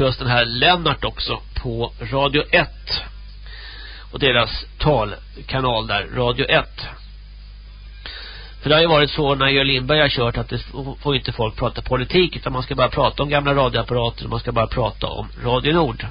plus den här Lennart också på Radio 1. Och deras talkanal där, Radio 1. För det har ju varit så när Jörn Lindberg har kört att det får inte folk prata politik utan man ska bara prata om gamla radioapparater och man ska bara prata om Radio Nord.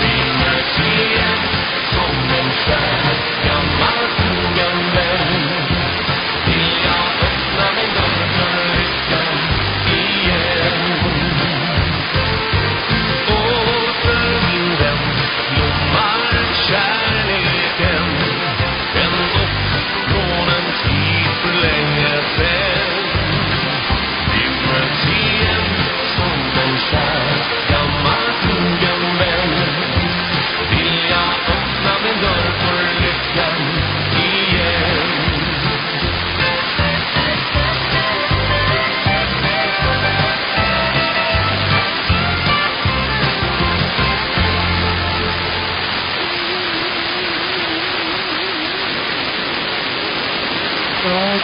Din mercy är som en stjärn gammal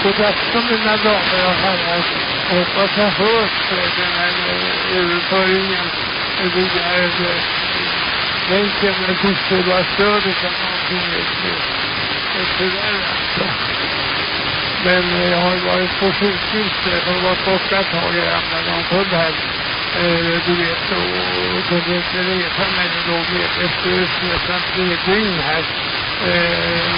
God afton, mina damer och herrar. Hoppas jag hörs den här eh, överföringen via eh, länken med Fosterbarstödet eller någonting just nu. Tyvärr alltså. Men eh, jag har varit på sjukhus och varit borta ett tag. Jag ramlade omkull här. Du vet, och kunde inte resa mig. Jag låg medvetslös nästan tre dygn här.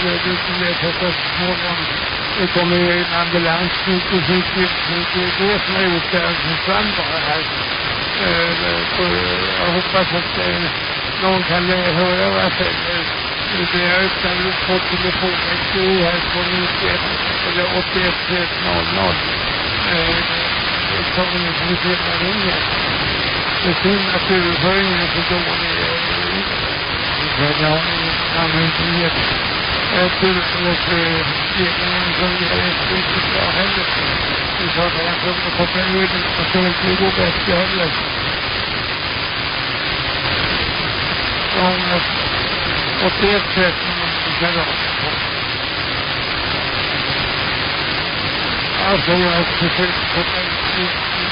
Jag vet att så småningom det kommer ju en ambulans till sjukhus. Det är det som har gjort det. Den försvann bara här. Jag hoppas att någon kan höra vad jag säger. Det jag öppnade på telefonväxteri här på 91 eller 81 00. Det kommer ni som hela ringer. Det är synd att överföringen är så dålig. Jag har ingen annan dürfen wir gemeinsam behandelt. Ich habe einfach verwendet, dass wir die Oberst behandelt. Und auf der Zeit sind wir nicht Also, als die 5%